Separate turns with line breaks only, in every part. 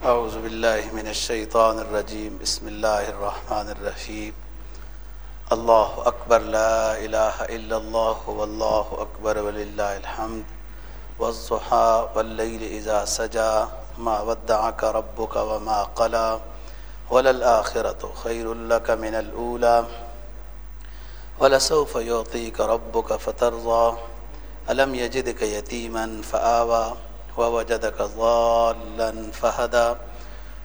أعوذ بالله من الشيطان الرجيم. بسم الله الرحمن الرحيم. الله أكبر لا إله إلا الله والله أكبر ولله الحمد. والضحى والليل إذا سجى ما ودعك ربك وما قلى. وللآخرة خير لك من الأولى. ولسوف يعطيك ربك فترضى. ألم يجدك يتيما فآوى. ووجدك ضالا فهدى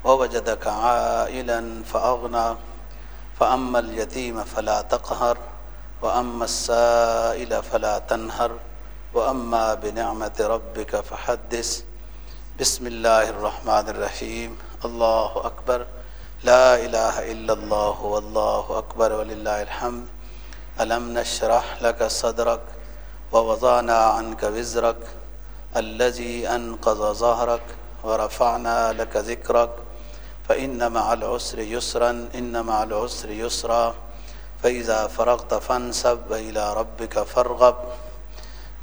ووجدك عائلا فأغنى. فأما اليتيم فلا تقهر وأما السائل فلا تنهر. وأما بنعمة ربك فحدث. بسم الله الرحمن الرحيم. الله أكبر. لا إله إلا الله والله أكبر ولله الحمد. ألم نشرح لك صدرك ووضعنا عنك وزرك الذي أنقذ ظهرك ورفعنا لك ذكرك. فإن مع العسر يسرا إن مع العسر يسرا. فإذا فرغت فانسب وإلى ربك فارغب.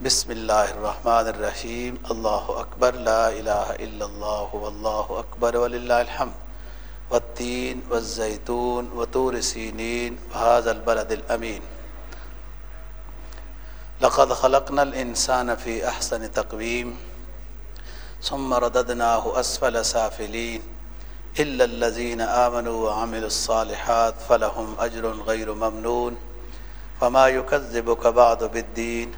بسم الله الرحمن الرحيم. الله أكبر لا إله إلا الله والله أكبر ولله الحمد. والتين والزيتون وطور سينين وهذا البلد الأمين. لقد خلقنا الإنسان في أحسن تقويم ثم رددناه أسفل سافلين إلا الذين آمنوا وعملوا الصالحات فلهم أجر غير ممنون فما يكذبك بعد بالدين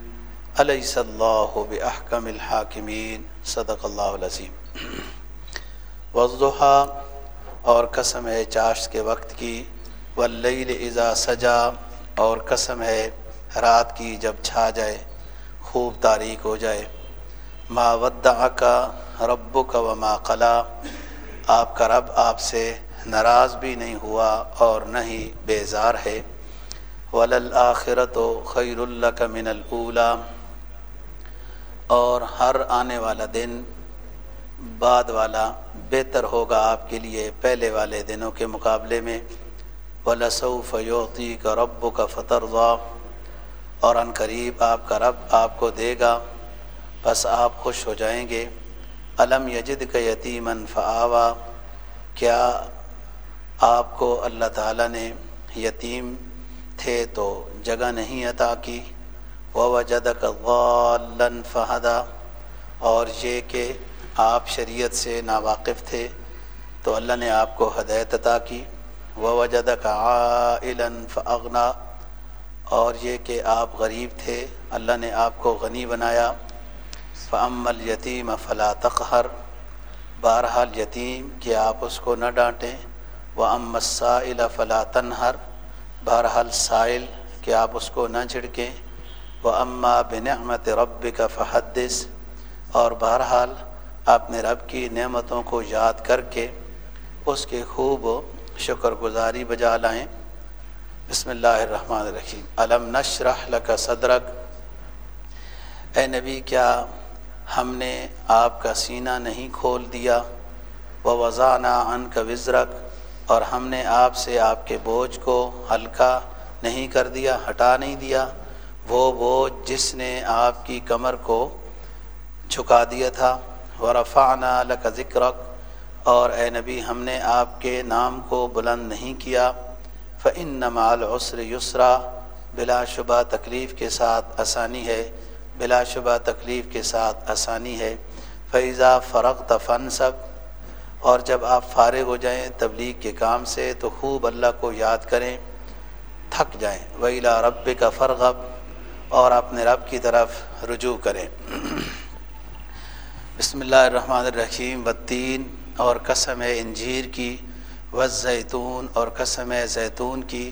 أليس الله بأحكم الحاكمين؟ صدق اللہ العظیم وضحا اور قسم ہے چاشت کے وقت کی، واللیل اذا سجا اور قسم ہے رات کی جب چھا جائے، خوب تاریخ ہو جائے۔ ما ودع کا رب کا و ما قلا آپ کا رب آپ سے ناراض بھی نہیں ہوا اور نہ ہی بیزار ہے۔ وللآخرت و خیر اللہ کا من الاولا اور ہر آنے والا دن بعد والا بہتر ہوگا آپ کے لیے پہلے والے دنوں کے مقابلے میں۔ ولاسوف یوتی کا رب کا فتر اور ان قریب آپ کا رب آپ کو دے گا، بس آپ خوش ہو جائیں گے۔ علم یجد کا یتیمن فعوا کیا آپ کو اللہ تعالیٰ نے یتیم تھے تو جگہ نہیں عطا کی؟ وجد کا غالن فہدا، اور یہ کہ آپ شریعت سے ناواقف تھے تو اللہ نے آپ کو ہدایت عطا کی۔ وجد کا عائلن اور یہ کہ آپ غریب تھے، اللہ نے آپ کو غنی بنایا۔ فعم الیتیم فلا تقہر بہرحال یتیم کہ آپ اس کو نہ ڈانٹیں۔ و ام سائل فلا تنہر بہرحال سائل کہ آپ اس کو نہ جھڑکیں۔ و اماں بنعمت رب کا فحدث۔ اور بہرحال اپنے رب کی نعمتوں کو یاد کر کے اس کے خوب شکر گزاری بجا لائیں۔ بسم اللہ الرحمن الرحیم۔ علم نشرح لک صدرک؟ اے نبی، کیا ہم نے آپ کا سینہ نہیں کھول دیا؟ و وضانہ ان کا وزرک۔ اور ہم نے آپ سے آپ کے بوجھ کو ہلکا نہیں کر دیا، ہٹا نہیں دیا۔ وہ بوجھ جس نے آپ کی کمر کو جھکا دیا تھا۔ و رفانہ لک ذکرک۔ اور اے نبی، ہم نے آپ کے نام کو بلند نہیں کیا۔ فعن نمال عسر یسرا بلا شبہ تکلیف کے ساتھ آسانی ہے، بلا شبہ تکلیف کے ساتھ آسانی ہے۔ فیضا فرق تفن سب اور جب آپ فارغ ہو جائیں تبلیغ کے کام سے، تو خوب اللہ کو یاد کریں، تھک جائیں۔ ویلا رب کا فرغب اور اپنے رب کی طرف رجوع کریں۔ بسم اللہ الرحمن الرحیم، بتین اور قسم ہے انجیر کی۔ و زیتون اور قسم زیتون کی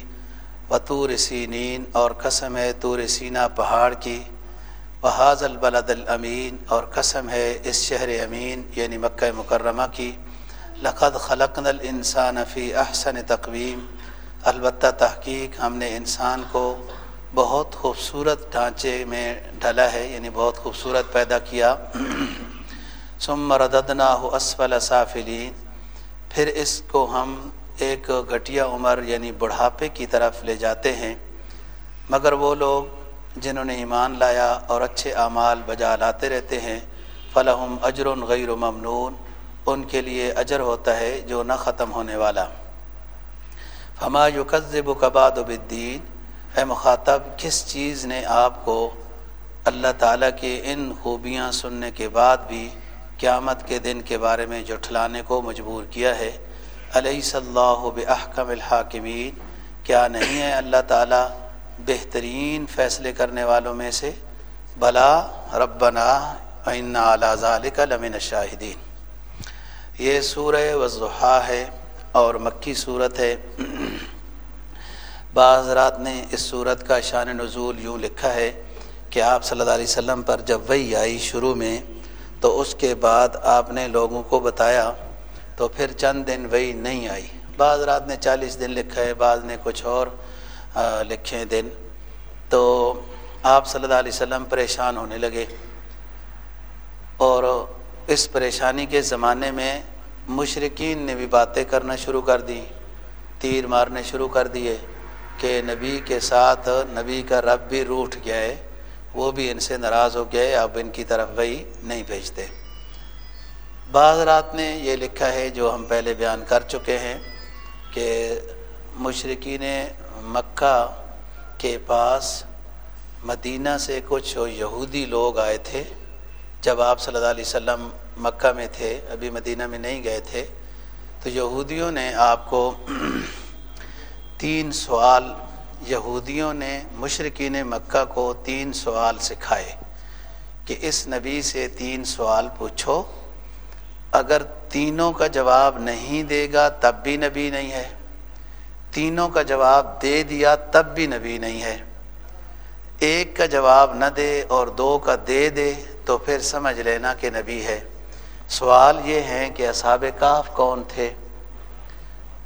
و طور سینین اور قسم طور سینہ پہاڑ کی بحاظ البلد الامین اور قسم ہے اس شہر امین یعنی مکہ مکرمہ کی۔ لقد خلقن الانسان فی احسن تقویم۔ البتہ تحقیق ہم نے انسان کو بہت خوبصورت ڈھانچے میں ڈھلا ہے یعنی بہت خوبصورت پیدا کیا۔ ثم رددناہ اسفل سافلین۔ پھر اس کو ہم ایک گھٹیا عمر یعنی بڑھاپے کی طرف لے جاتے ہیں۔ مگر وہ لوگ جنہوں نے ایمان لایا اور اچھے اعمال بجا لاتے رہتے ہیں فلاحم اجر غیر ممنون۔ ان کے لیے اجر ہوتا ہے جو نہ ختم ہونے والا۔ ہما یقذب و کباد و بدین اے مخاطب، کس چیز نے آپ کو اللہ تعالیٰ کی ان خوبیاں سننے کے بعد بھی قیامت کے دن کے بارے میں جٹھلانے کو مجبور کیا ہے علیہ صلی اللہ بحکم الحاکمین، کیا نہیں ہے اللہ تعالیٰ بہترین فیصلے کرنے والوں میں سے؟ بلا، ربنا اعلیٰ ذالک لمن شاہدین یہ سورہ وضحا ہے اور مکی صورت ہے۔ بعض رات نے اس صورت کا شان نزول یوں لکھا ہے کہ آپ صلی اللہ علیہ وسلم پر جب وہی آئی شروع میں تو اس کے بعد آپ نے لوگوں کو بتایا تو پھر چند دن وہی نہیں آئی۔ بعض رات نے چالیس دن لکھا ہے بعض نے کچھ اور لکھے دن۔ تو آپ صلی اللہ علیہ وسلم پریشان ہونے لگے۔ اور اس پریشانی کے زمانے میں مشرقین نے بھی باتیں کرنا شروع کر دی، تیر مارنے شروع کر دیے کہ نبی کے ساتھ نبی کا رب بھی روٹ گیا ہے۔ وہ بھی ان سے ناراض ہو گئے، اب ان کی طرف وہی نہیں بھیجتے۔ بعض رات نے یہ لکھا ہے، جو ہم پہلے بیان کر چکے ہیں، کہ مشرقین مکہ کے پاس مدینہ سے کچھ یہودی لوگ آئے تھے۔ جب آپ صلی اللہ علیہ وسلم مکہ میں تھے، ابھی مدینہ میں نہیں گئے تھے، تو یہودیوں نے آپ کو تین سوال یہودیوں نے مشرقین مکہ کو تین سوال سکھائے کہ اس نبی سے تین سوال پوچھو، اگر تینوں کا جواب نہیں دے گا تب بھی نبی نہیں ہے، تینوں کا جواب دے دیا تب بھی نبی نہیں ہے۔ ایک کا جواب نہ دے اور دو کا دے دے تو پھر سمجھ لینا کہ نبی ہے۔ سوال یہ ہے کہ اصحاب کاف کون تھے؟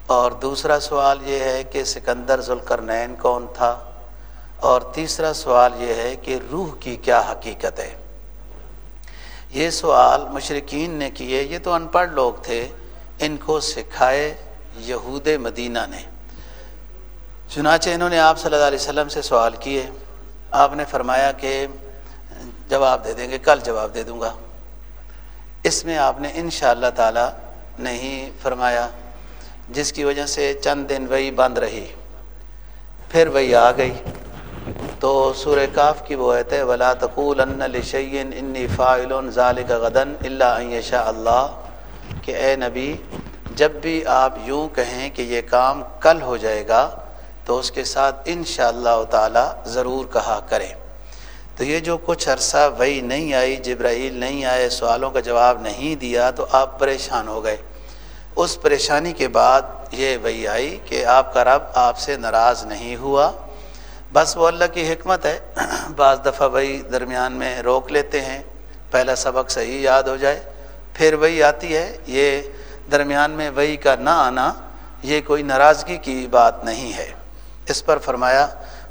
اور دوسرا سوال یہ ہے کہ سکندر ذوالقرنین کون تھا؟ اور تیسرا سوال یہ ہے کہ روح کی کیا حقیقت ہے؟ یہ سوال مشرقین نے کیے، یہ تو ان پڑھ لوگ تھے، ان کو سکھائے یہود مدینہ نے۔ چنانچہ انہوں نے آپ صلی اللہ علیہ وسلم سے سوال کیے۔ آپ نے فرمایا کہ جواب دے دیں گے، کل جواب دے دوں گا۔ اس میں آپ نے ان شاء اللہ تعالیٰ نہیں فرمایا۔ جس کی وجہ سے چند دن وہی بند رہی، پھر وہی آ گئی۔ تو سورہ کاف کی وہ ہے، ولا تقول ان لشین انی فاعل ذالک غدن اللہ شاء اللہ کہ اے نبی، جب بھی آپ یوں کہیں کہ یہ کام کل ہو جائے گا، تو اس کے ساتھ ان شاء اللہ تعالیٰ ضرور کہا کریں۔ تو یہ جو کچھ عرصہ وہی نہیں آئی، جبرائیل نہیں آئے، سوالوں کا جواب نہیں دیا، تو آپ پریشان ہو گئے۔ اس پریشانی کے بعد یہ وہی آئی کہ آپ کا رب آپ سے ناراض نہیں ہوا۔ بس وہ اللہ کی حکمت ہے۔ بعض دفعہ وہی درمیان میں روک لیتے ہیں۔ پہلا سبق صحیح یاد ہو جائے۔ پھر وہی آتی ہے۔ یہ درمیان میں وہی کا نہ آنا، یہ کوئی ناراضگی کی بات نہیں ہے۔ اس پر فرمایا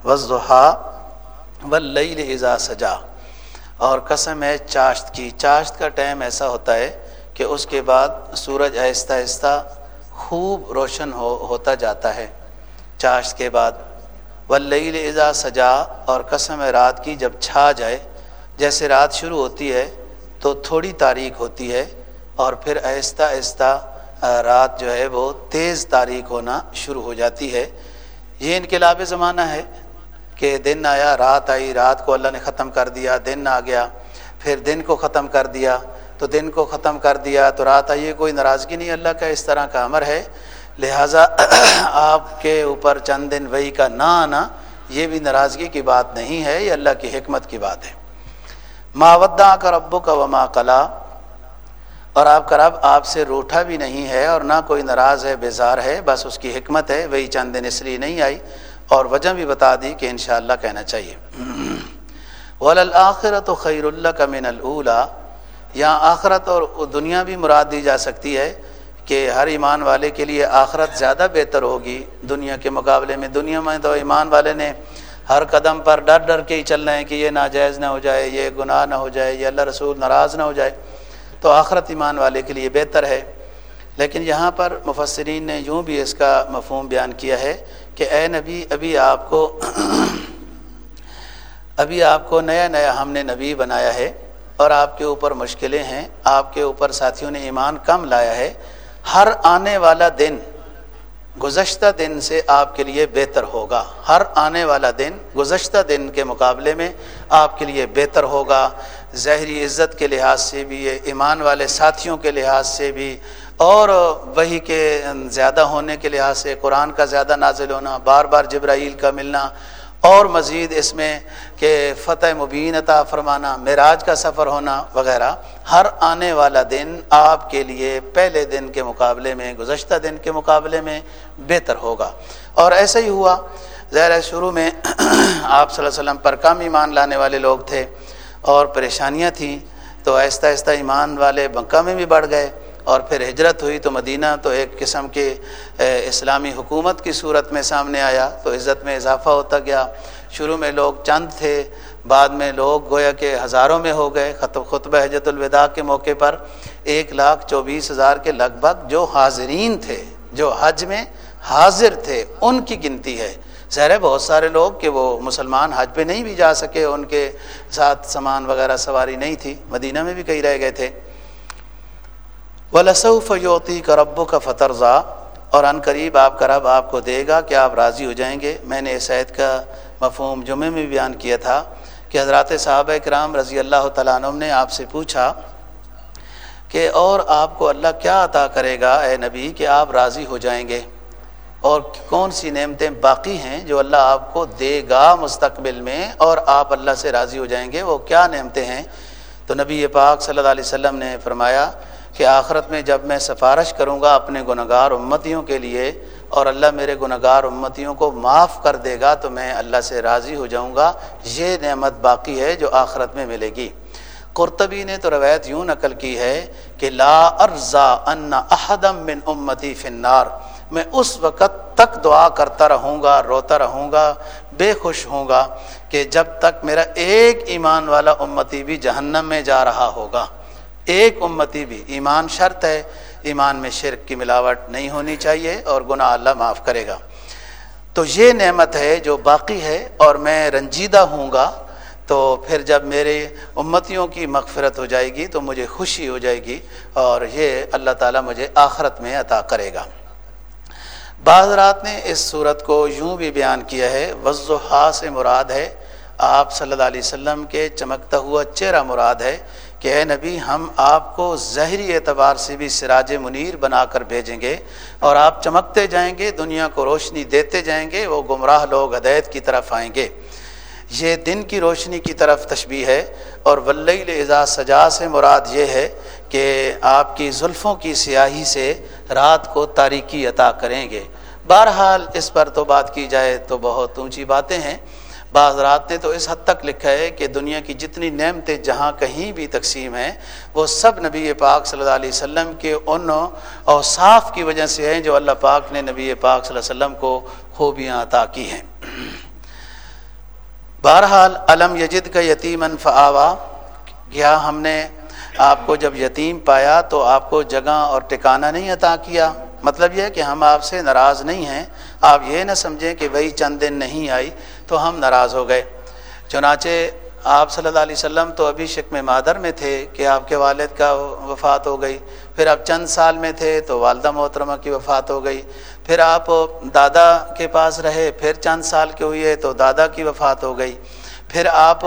وضحا واللیل اذا سجا اور قسم ہے، چاشت کی، چاشت کا ٹائم ایسا ہوتا ہے کہ اس کے بعد سورج آہستہ آہستہ خوب روشن ہو ہوتا جاتا ہے۔ چاشت کے بعد واللیل اذا سجا اور قسم رات کی جب چھا جائے، جیسے رات شروع ہوتی ہے تو تھوڑی تاریخ ہوتی ہے اور پھر آہستہ آہستہ رات جو ہے وہ تیز تاریخ ہونا شروع ہو جاتی ہے۔ یہ انقلاب زمانہ ہے کہ دن آیا، رات آئی، رات کو اللہ نے ختم کر دیا، دن آ گیا، پھر دن کو ختم کر دیا۔ تو دن کو ختم کر دیا، تو رات آئیے کوئی ناراضگی نہیں، اللہ کا اس طرح کا امر ہے۔ لہٰذا آپ کے اوپر چند دن وہی کا نہ آنا، یہ بھی ناراضگی کی بات نہیں ہے، یہ اللہ کی حکمت کی بات ہے۔ ماودا کا ربو کا وما کلا اور آپ کا رب آپ سے روٹھا بھی نہیں ہے اور نہ کوئی ناراض ہے، بیزار ہے، بس اس کی حکمت ہے، وہی چند دن اس لیے نہیں آئی۔ اور وجہ بھی بتا دی کہ انشاءاللہ کہنا چاہیے۔ ولآخرت و خیر اللہ کا من الا یہاں آخرت اور دنیا بھی مراد دی جا سکتی ہے کہ ہر ایمان والے کے لیے آخرت زیادہ بہتر ہوگی۔ دنیا کے مقابلے میں دنیا میں تو ایمان والے نے ہر قدم پر ڈر ڈر کے ہی چلنا ہے کہ یہ ناجائز نہ ہو جائے، یہ گناہ نہ ہو جائے، یہ اللہ رسول ناراض نہ ہو جائے۔ تو آخرت ایمان والے کے لیے بہتر ہے۔ لیکن یہاں پر مفسرین نے یوں بھی اس کا مفہوم بیان کیا ہے کہ اے نبی، ابھی آپ کو ابھی آپ کو نیا نیا ہم نے نبی بنایا ہے۔ اور آپ کے اوپر مشکلیں ہیں، آپ کے اوپر ساتھیوں نے ایمان کم لایا ہے، ہر آنے والا دن گزشتہ دن سے آپ کے لیے بہتر ہوگا۔ ہر آنے والا دن گزشتہ دن کے مقابلے میں آپ کے لیے بہتر ہوگا۔ ظاہری عزت کے لحاظ سے بھی یہ ایمان والے ساتھیوں کے لحاظ سے بھی، اور وہی کے زیادہ ہونے کے لحاظ سے، قرآن کا زیادہ نازل ہونا، بار بار جبرائیل کا ملنا اور مزید اس میں کہ فتح مبین عطا فرمانا، معراج کا سفر ہونا وغیرہ، ہر آنے والا دن آپ کے لیے پہلے دن کے مقابلے میں، گزشتہ دن کے مقابلے میں بہتر ہوگا۔ اور ایسا ہی ہوا، ظاہر شروع میں آپ صلی اللہ علیہ وسلم پر کم ایمان لانے والے لوگ تھے اور پریشانیاں تھیں، تو آہستہ آہستہ ایمان والے مکہ میں بھی بڑھ گئے۔ اور پھر ہجرت ہوئی تو مدینہ تو ایک قسم کے اسلامی حکومت کی صورت میں سامنے آیا تو عزت میں اضافہ ہوتا گیا۔ شروع میں لوگ چند تھے، بعد میں لوگ گویا کہ ہزاروں میں ہو گئے۔ خطب خطبہ حجت الوداع کے موقع پر ایک لاکھ چوبیس ہزار کے لگ بھگ جو حاضرین تھے، جو حج میں حاضر تھے، ان کی گنتی ہے۔ ظاہر ہے بہت سارے لوگ کہ وہ مسلمان حج پہ نہیں بھی جا سکے، ان کے ساتھ سامان وغیرہ سواری نہیں تھی۔ مدینہ میں بھی کئی رہ گئے تھے۔ ولاسف یوتی کا رب کا فترزا اور عن قریب آپ کا رب آپ کو دے گا کہ آپ راضی ہو جائیں گے۔ میں نے اس عید کا مفہوم جمعے میں بیان کیا تھا کہ حضرات صحابہ کرام رضی اللہ تعالیٰ عنہ نے آپ سے پوچھا کہ اور آپ کو اللہ کیا عطا کرے گا اے نبی کہ آپ راضی ہو جائیں گے؟ اور کون سی نعمتیں باقی ہیں جو اللہ آپ کو دے گا مستقبل میں اور آپ اللہ سے راضی ہو جائیں گے؟ وہ کیا نعمتیں ہیں؟ تو نبی پاک صلی اللہ علیہ وسلم نے فرمایا کہ آخرت میں جب میں سفارش کروں گا اپنے گناہ گار امتیوں کے لیے اور اللہ میرے گناہ گار امتیوں کو معاف کر دے گا تو میں اللہ سے راضی ہو جاؤں گا، یہ نعمت باقی ہے جو آخرت میں ملے گی۔ قرطبی نے تو روایت یوں نقل کی ہے کہ لا ارزا ان احدم من امتی فنار میں اس وقت تک دعا کرتا رہوں گا، روتا رہوں گا، بے خوش ہوں گا کہ جب تک میرا ایک ایمان والا امتی بھی جہنم میں جا رہا ہوگا۔ ایک امتی بھی ایمان شرط ہے، ایمان میں شرک کی ملاوٹ نہیں ہونی چاہیے اور گناہ اللہ معاف کرے گا۔ تو یہ نعمت ہے جو باقی ہے اور میں رنجیدہ ہوں گا۔ تو پھر جب میرے امتیوں کی مغفرت ہو جائے گی تو مجھے خوشی ہو جائے گی اور یہ اللہ تعالیٰ مجھے آخرت میں عطا کرے گا۔ بعض رات نے اس صورت کو یوں بھی بیان کیا ہے، وضحا سے مراد ہے، آپ صلی اللہ علیہ وسلم کے چمکتا ہوا چہرہ مراد ہے۔ کہ اے نبی، ہم آپ کو ظاہری اعتبار سے بھی سراج منیر بنا کر بھیجیں گے اور آپ چمکتے جائیں گے، دنیا کو روشنی دیتے جائیں گے، وہ گمراہ لوگ ہدایت کی طرف آئیں گے۔ یہ دن کی روشنی کی طرف تشبیح ہے اور ولیل اعزاز سجا سے مراد یہ ہے کہ آپ کی زلفوں کی سیاہی سے رات کو تاریکی عطا کریں گے۔ بہرحال اس پر تو بات کی جائے تو بہت اونچی باتیں ہیں۔ بعض رات نے تو اس حد تک لکھا ہے کہ دنیا کی جتنی نعمتیں جہاں کہیں بھی تقسیم ہیں، وہ سب نبی پاک صلی اللہ علیہ وسلم کے ان اوصاف کی وجہ سے ہیں جو اللہ پاک نے نبی پاک صلی اللہ علیہ وسلم کو خوبیاں عطا کی ہیں۔ بہرحال علم یجد کا یتیم فعوا کیا ہم نے آپ کو جب یتیم پایا تو آپ کو جگہ اور ٹکانہ نہیں عطا کیا؟ مطلب یہ کہ ہم آپ سے ناراض نہیں ہیں۔ آپ یہ نہ سمجھیں کہ وہی چند دن نہیں آئی۔ تو ہم ناراض ہو گئے۔ چنانچہ آپ صلی اللہ علیہ وسلم تو ابھی شکم مادر میں تھے کہ آپ کے والد کا وفات ہو گئی۔ پھر آپ چند سال میں تھے تو والدہ محترمہ کی وفات ہو گئی۔ پھر آپ دادا کے پاس رہے، پھر چند سال کے ہوئے تو دادا کی وفات ہو گئی۔ پھر آپ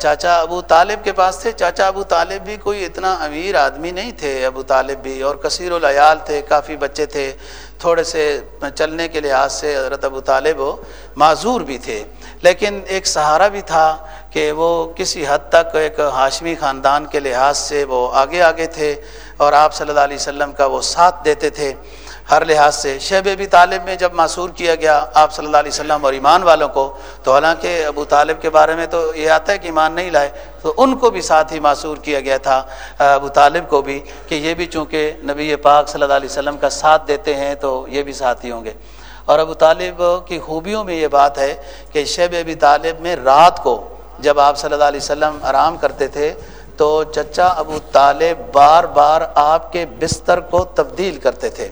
چاچا ابو طالب کے پاس تھے۔ چاچا ابو طالب بھی کوئی اتنا امیر آدمی نہیں تھے۔ ابو طالب بھی اور کثیر العیال تھے، کافی بچے تھے۔ تھوڑے سے چلنے کے لحاظ سے حضرت ابو طالب وہ معذور بھی تھے۔ لیکن ایک سہارا بھی تھا کہ وہ کسی حد تک ایک ہاشمی خاندان کے لحاظ سے وہ آگے آگے تھے اور آپ صلی اللہ علیہ وسلم کا وہ ساتھ دیتے تھے۔ ہر لحاظ سے۔ شیب ابی طالب میں جب معصور کیا گیا آپ صلی اللہ علیہ وسلم اور ایمان والوں کو، تو حالانکہ ابو طالب کے بارے میں تو یہ آتا ہے کہ ایمان نہیں لائے، تو ان کو بھی ساتھ ہی معصور کیا گیا تھا۔ ابو طالب کو بھی کہ یہ بھی چونکہ نبی پاک صلی اللہ علیہ وسلم کا ساتھ دیتے ہیں تو یہ بھی ساتھی ہوں گے۔ اور ابو طالب کی خوبیوں میں یہ بات ہے کہ شیب ابی طالب میں رات کو جب آپ صلی اللہ علیہ وسلم آرام کرتے تھے، تو چچا ابو طالب بار بار آپ کے بستر کو تبدیل کرتے تھے۔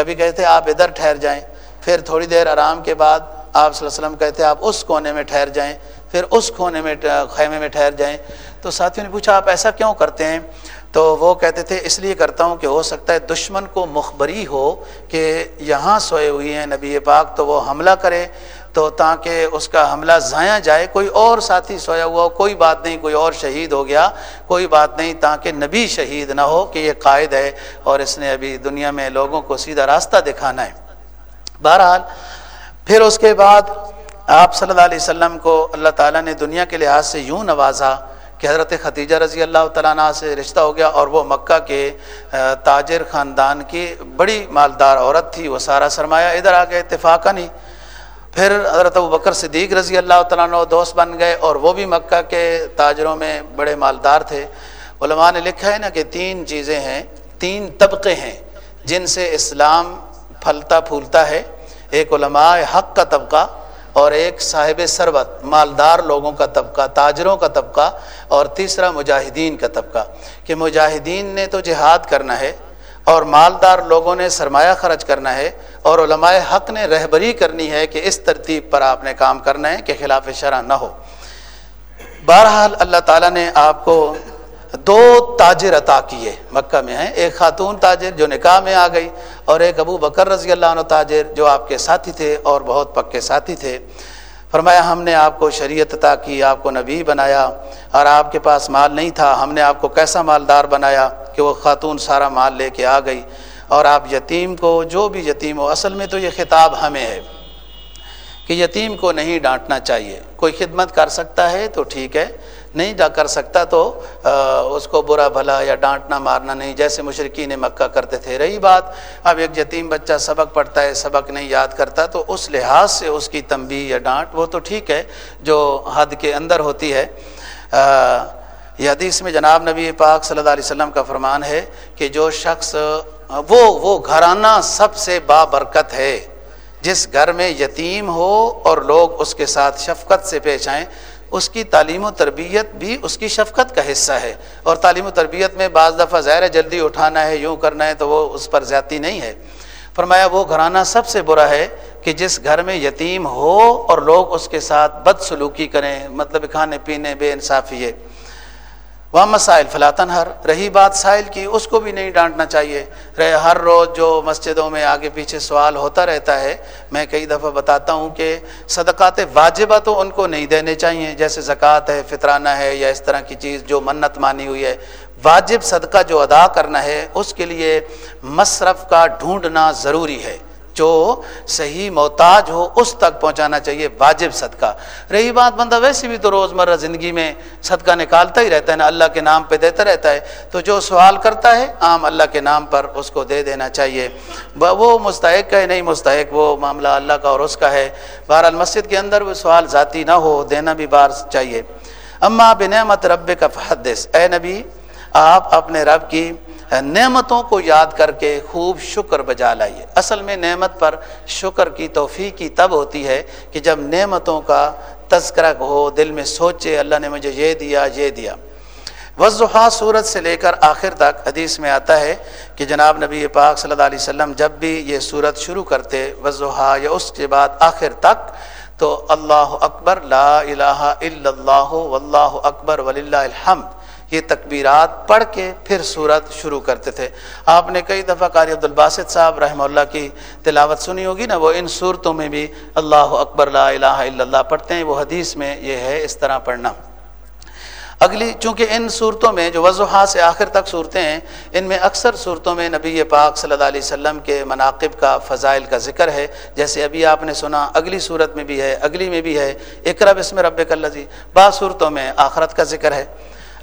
کبھی کہتے آپ ادھر ٹھہر جائیں، پھر تھوڑی دیر آرام کے بعد آپ صلی اللہ علیہ وسلم کہتے آپ اس کونے میں ٹھہر جائیں، پھر اس کونے میں خیمے میں ٹھہر جائیں۔ تو ساتھیوں نے پوچھا آپ ایسا کیوں کرتے ہیں؟ تو وہ کہتے تھے، اس لیے کرتا ہوں کہ ہو سکتا ہے دشمن کو مخبری ہو کہ یہاں سوئے ہوئی ہیں نبی پاک، تو وہ حملہ کرے۔ تو تاکہ اس کا حملہ ضائع جائے، کوئی اور ساتھی سویا ہوا ہو، کوئی بات نہیں، کوئی اور شہید ہو گیا، کوئی بات نہیں، تاکہ نبی شہید نہ ہو کہ یہ قائد ہے اور اس نے ابھی دنیا میں لوگوں کو سیدھا راستہ دکھانا ہے۔ بہرحال، پھر اس کے بعد آپ صلی اللہ علیہ وسلم کو اللہ تعالیٰ نے دنیا کے لحاظ سے یوں نوازا کہ حضرت ختیجہ رضی اللہ تعالیٰ عنہ سے رشتہ ہو گیا اور وہ مکہ کے تاجر خاندان کی بڑی مالدار عورت تھی، وہ سارا سرمایہ ادھر آ گیا اتفاقہ نہیں پھر حضرت ابو بکر صدیق رضی اللہ تعالیٰ عنہ دوست بن گئے اور وہ بھی مکہ کے تاجروں میں بڑے مالدار تھے۔ علماء نے لکھا ہے نا کہ تین چیزیں ہیں، تین طبقے ہیں جن سے اسلام پھلتا پھولتا ہے۔ ایک علماء حق کا طبقہ اور ایک صاحب ثروت، مالدار لوگوں کا طبقہ، تاجروں کا طبقہ اور تیسرا مجاہدین کا طبقہ کہ مجاہدین نے تو جہاد کرنا ہے اور مالدار لوگوں نے سرمایہ خرچ کرنا ہے اور علماء حق نے رہبری کرنی ہے کہ اس ترتیب پر آپ نے کام کرنا ہے کہ خلاف شرح نہ ہو۔ بہرحال اللہ تعالیٰ نے آپ کو دو تاجر عطا کیے مکہ میں ہیں۔ ایک خاتون تاجر جو نکاح میں آ گئی اور ایک ابو بکر رضی اللہ عنہ تاجر جو آپ کے ساتھی تھے اور بہت پکے ساتھی تھے۔ فرمایا، ہم نے آپ کو شریعت عطا کی، آپ کو نبی بنایا اور آپ کے پاس مال نہیں تھا۔ ہم نے آپ کو کیسا مالدار بنایا کہ وہ خاتون سارا مال لے کے آ گئی۔ اور آپ یتیم کو، جو بھی یتیم ہو، اصل میں تو یہ خطاب ہمیں ہے۔ کہ یتیم کو نہیں ڈانٹنا چاہیے۔ کوئی خدمت کر سکتا ہے تو ٹھیک ہے، نہیں جا کر سکتا تو اس کو برا بھلا یا ڈانٹنا مارنا نہیں۔ جیسے مشرقین مکہ کرتے تھے، رہی بات۔ اب ایک یتیم بچہ سبق پڑھتا ہے، سبق نہیں یاد کرتا، تو اس لحاظ سے اس کی تنبی یا ڈانٹ وہ تو ٹھیک ہے جو حد کے اندر ہوتی ہے۔ یہ حدیث میں جناب نبی پاک صلی اللہ علیہ وسلم کا فرمان ہے کہ جو شخص، وہ وہ گھرانہ سب سے بابرکت ہے۔ جس گھر میں یتیم ہو اور لوگ اس کے ساتھ شفقت سے پیش آئیں، اس کی تعلیم و تربیت بھی اس کی شفقت کا حصہ ہے۔ اور تعلیم و تربیت میں بعض دفعہ ظاہر جلدی اٹھانا ہے، یوں کرنا ہے تو وہ اس پر زیادتی نہیں ہے۔ فرمایا، وہ گھرانہ سب سے برا ہے کہ جس گھر میں یتیم ہو اور لوگ اس کے ساتھ بد سلوکی کریں مطلب کھانے پینے بے انصافی ہے۔ وہ مسائل فلاطن ہر رہی بات سائل کی، اس کو بھی نہیں ڈانٹنا چاہیے۔ رہے، ہر روز جو مسجدوں میں آگے پیچھے سوال ہوتا رہتا ہے، میں کئی دفعہ بتاتا ہوں کہ صدقات واجبہ تو ان کو نہیں دینے چاہیے، جیسے زکوٰۃ ہے، فطرانہ ہے، یا اس طرح کی چیز جو منت مانی ہوئی ہے۔ واجب صدقہ جو ادا کرنا ہے، اس کے لیے مصرف کا ڈھونڈنا ضروری ہے۔ جو صحیح محتاج ہو اس تک پہنچانا چاہیے، واجب صدقہ۔ رہی بات بندہ ویسے بھی تو روزمرہ زندگی میں صدقہ نکالتا ہی رہتا ہے نا اللہ کے نام پہ دیتا رہتا ہے۔ تو جو سوال کرتا ہے، عام اللہ کے نام پر اس کو دے دینا چاہیے۔ وہ مستحق ہے، نہیں مستحق، وہ معاملہ اللہ کا اور اس کا ہے۔ بہرحال مسجد کے اندر وہ سوال ذاتی نہ ہو، دینا بھی بار چاہیے۔ اما بنعمت رب کا فحدث۔ اے نبی، آپ اپنے رب کی نعمتوں کو یاد کر کے خوب شکر بجا لائیے۔ اصل میں نعمت پر شکر کی توفیق کی تب ہوتی ہے کہ جب نعمتوں کا تذکرہ ہو، دل میں سوچے، اللہ نے مجھے یہ دیا یہ دیا۔ وضحا صورت سے لے کر آخر تک حدیث میں آتا ہے کہ جناب نبی پاک صلی اللہ علیہ وسلم جب بھی یہ صورت شروع کرتے، وضحا یا اس کے بعد آخر تک، تو اللہ اکبر، لا الہ الا اللہ، واللہ اکبر، وللہ الحمد۔ یہ تکبیرات پڑھ کے پھر صورت شروع کرتے تھے۔ آپ نے کئی دفعہ قاری عبد الباسط صاحب رحمہ اللہ کی تلاوت سنی ہوگی نا، وہ ان صورتوں میں بھی اللہ اکبر، لا الہ الا اللہ پڑھتے ہیں۔ وہ حدیث میں یہ ہے اس طرح پڑھنا۔ اگلی، چونکہ ان صورتوں میں جو وضحا سے آخر تک صورتیں ہیں، ان میں اکثر صورتوں میں نبی پاک صلی اللہ علیہ وسلم کے مناقب کا فضائل کا ذکر ہے۔ جیسے ابھی آپ نے سنا، اگلی صورت میں بھی ہے، اگلی میں بھی ہے۔ اقرب اس میں رب کلزی بعض صورتوں میں آخرت کا ذکر ہے۔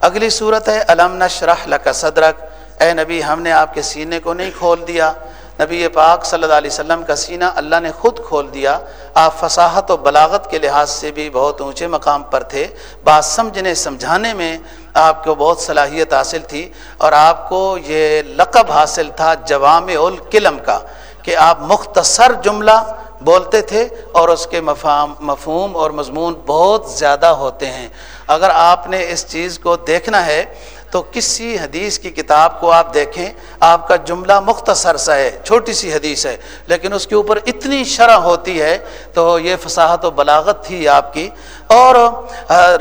اگلی صورت ہے علم نشرح لک صدرک۔ اے نبی، ہم نے آپ کے سینے کو نہیں کھول دیا۔ نبی پاک صلی اللہ علیہ وسلم کا سینہ اللہ نے خود کھول دیا۔ آپ فصاحت و بلاغت کے لحاظ سے بھی بہت اونچے مقام پر تھے۔ بات سمجھنے، سمجھانے میں آپ کو بہت صلاحیت حاصل تھی اور آپ کو یہ لقب حاصل تھا جوام القلم کا۔ کہ آپ مختصر جملہ بولتے تھے اور اس کے مفام مفہوم اور مضمون بہت زیادہ ہوتے ہیں۔ اگر آپ نے اس چیز کو دیکھنا ہے تو کسی حدیث کی کتاب کو آپ دیکھیں۔ آپ کا جملہ مختصر سا ہے، چھوٹی سی حدیث ہے، لیکن اس کے اوپر اتنی شرح ہوتی ہے تو یہ فصاحت و بلاغت تھی آپ کی۔ اور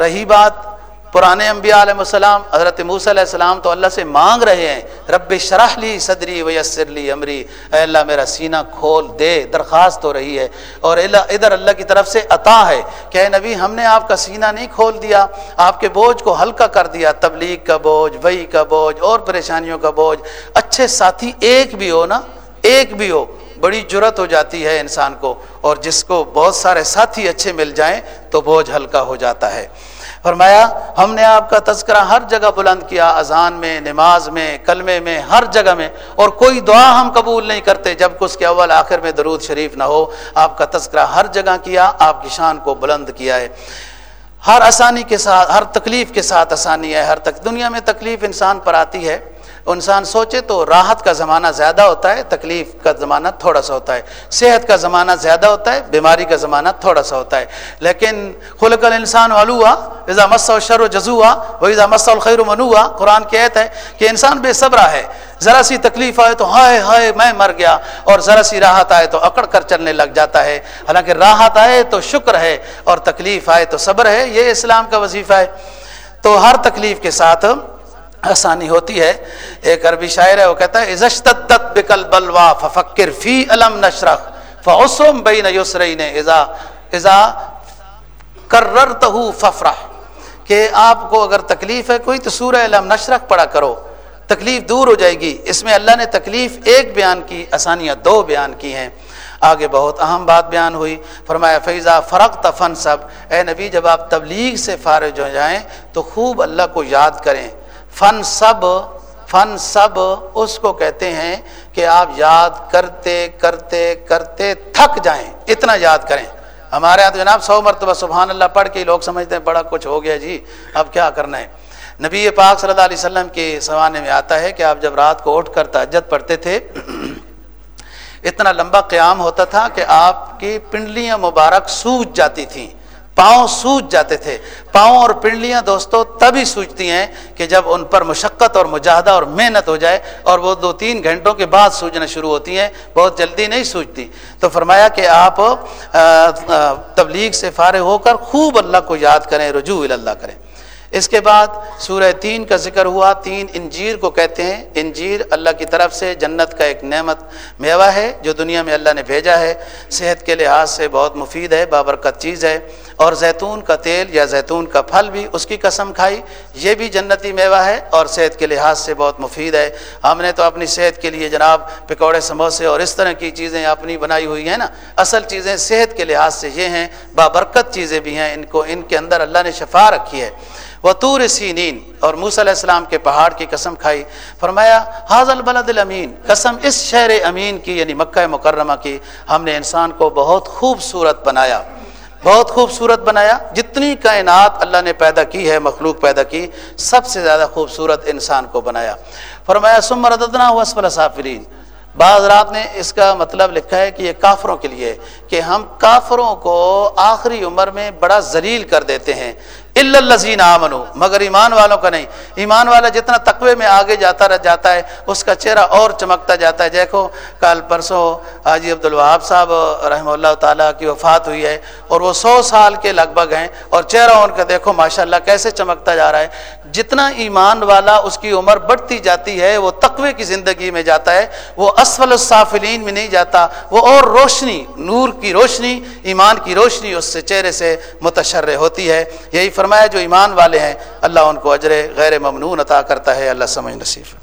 رہی بات پرانے انبیاء علیہ السلام، حضرت موسیٰ علیہ السلام تو اللہ سے مانگ رہے ہیں، رب شرح لی صدری ویسر لی امری۔ اے اللہ، میرا سینہ کھول دے، درخواست ہو رہی ہے۔ اور ادھر اللہ کی طرف سے عطا ہے کہ اے نبی، ہم نے آپ کا سینہ نہیں کھول دیا، آپ کے بوجھ کو ہلکا کر دیا، تبلیغ کا بوجھ وہی کا بوجھ، اور پریشانیوں کا بوجھ۔ اچھے ساتھی ایک بھی ہو نا، ایک بھی ہو، بڑی جرت ہو جاتی ہے انسان کو۔ اور جس کو بہت سارے ساتھی اچھے مل جائیں تو بوجھ ہلکا ہو جاتا ہے۔ فرمایا، ہم نے آپ کا تذکرہ ہر جگہ بلند کیا، اذان میں، نماز میں، کلمے میں، ہر جگہ میں، اور کوئی دعا ہم قبول نہیں کرتے جبکہ اس کے اول آخر میں درود شریف نہ ہو۔ آپ کا تذکرہ ہر جگہ کیا، آپ کی شان کو بلند کیا ہے۔ ہر آسانی کے ساتھ، ہر تکلیف کے ساتھ آسانی ہے، ہر تک، دنیا میں تکلیف انسان پر آتی ہے۔ انسان سوچے تو راحت کا زمانہ زیادہ ہوتا ہے، تکلیف کا زمانہ تھوڑا سا ہوتا ہے، صحت کا زمانہ زیادہ ہوتا ہے، بیماری کا زمانہ تھوڑا سا ہوتا ہے۔ لیکن خلق الانسان علوا، اذا مس و شر و جزوا وہ اذا مس الخیر منوا۔ قرآن کی عید ہے کہ انسان بے صبرا ہے۔ ذرا سی تکلیف آئے تو ہائے ہائے میں مر گیا، اور ذرا سی راحت آئے تو اکڑ کر چلنے لگ جاتا ہے۔ حالانکہ راحت آئے تو شکر ہے، اور تکلیف آئے تو صبر ہے۔ یہ اسلام کا وظیفہ ہے۔ تو ہر تکلیف کے ساتھ آسانی ہوتی ہے۔ ایک عربی شاعر ہے، وہ کہتا ہے بکل بلوا ففکر فی علم نشرخ فوسم بین یسرین اذا اذا کررتہو ففرح۔ کہ آپ کو اگر تکلیف ہے، کوئی تو سورہ علم نشرخ پڑھا کرو۔ تکلیف دور ہو جائے گی۔ اس میں اللہ نے تکلیف ایک بیان کی، آسانیاں دو بیان کی ہیں۔ آگے بہت اہم بات بیان ہوئی۔ فرمایا فیضا فرق تفن سب اے نبی، جب آپ تبلیغ سے فارغ ہو جائیں، تو خوب اللہ کو یاد کریں۔ فن سب فن سب اس کو کہتے ہیں کہ آپ یاد کرتے کرتے کرتے تھک جائیں، اتنا یاد کریں۔ ہمارے یہاں تو جناب سو مرتبہ سبحان اللہ پڑھ کے لوگ سمجھتے ہیں، بڑا کچھ ہو گیا جی اب کیا کرنا ہے؟ نبی پاک صلی اللہ علیہ وسلم کے سوانے میں آتا ہے کہ آپ جب رات کو اٹھ کر تجت پڑھتے تھے، اتنا لمبا قیام ہوتا تھا کہ آپ کی پنڈلیاں مبارک سوج جاتی تھیں۔ پاؤں سوج جاتے تھے۔ پاؤں اور پنڈلیاں دوستوں تبھی سوجتی ہیں کہ جب ان پر مشقت اور مجاہدہ اور محنت ہو جائے اور وہ دو تین گھنٹوں کے بعد سوجنا شروع ہوتی ہیں، بہت جلدی نہیں سوجتی۔ تو فرمایا کہ آپ تبلیغ سے فارغ ہو کر خوب اللہ کو یاد کریں، رجوع اللہ کریں۔ اس کے بعد سورہ تین کا ذکر ہوا، تین انجیر کو کہتے ہیں۔ انجیر اللہ کی طرف سے جنت کا ایک نعمت میوہ ہے جو دنیا میں اللہ نے بھیجا ہے۔ صحت کے لحاظ سے بہت مفید ہے، بابرکت چیز ہے۔ اور زیتون کا تیل یا زیتون کا پھل بھی اس کی قسم کھائی، یہ بھی جنتی میوہ ہے اور صحت کے لحاظ سے بہت مفید ہے۔ ہم نے تو اپنی صحت کے لیے جناب پکوڑے، سموسے اور اس طرح کی چیزیں اپنی بنائی ہوئی ہیں نا۔ اصل چیزیں صحت کے لحاظ سے یہ ہیں، بابرکت چیزیں بھی ہیں۔ ان کو، ان کے اندر اللہ نے شفا رکھی ہے۔ وہ تور سینین، اور موس علیہ السلام کے پہاڑ کی قسم کھائی۔ فرمایا حاض البلد الامین، قسم اس شہر امین کی یعنی مکہ مکرمہ کی، ہم نے انسان کو بہت خوبصورت بنایا۔ بہت خوبصورت بنایا۔ جتنی کائنات اللہ نے پیدا کی ہے، مخلوق پیدا کی، سب سے زیادہ خوبصورت انسان کو بنایا۔ فرمایا سمر ردنا اسفل صافرین بعض رات نے اس کا مطلب لکھا ہے کہ یہ کافروں کے لیے کہ ہم کافروں کو آخری عمر میں بڑا ذلیل کر دیتے ہیں۔ الزین آمنو مگر ایمان والوں کا نہیں۔ ایمان والا جتنا تقوی میں آگے جاتا رہ جاتا ہے، اس کا چہرہ اور چمکتا جاتا ہے۔ دیکھو، کل پرسوں حاجی عبد الوہاب صاحب رحمہ اللہ تعالیٰ کی وفات ہوئی ہے اور وہ سو سال کے لگ بھگ ہیں اور چہرہ ان کا دیکھو ماشاء اللہ کیسے چمکتا جا رہا ہے۔ جتنا ایمان والا اس کی عمر بڑھتی جاتی ہے، وہ تقوی کی زندگی میں جاتا ہے، وہ اسفل الصافلین میں نہیں جاتا، وہ اور روشنی، نور کی روشنی، ایمان کی روشنی اس سے چہرے سے متشر ہوتی ہے۔ یہی فرمایا جو ایمان والے ہیں، اللہ ان کو اجر غیر ممنون عطا کرتا ہے۔ اللہ سمجھ نصیف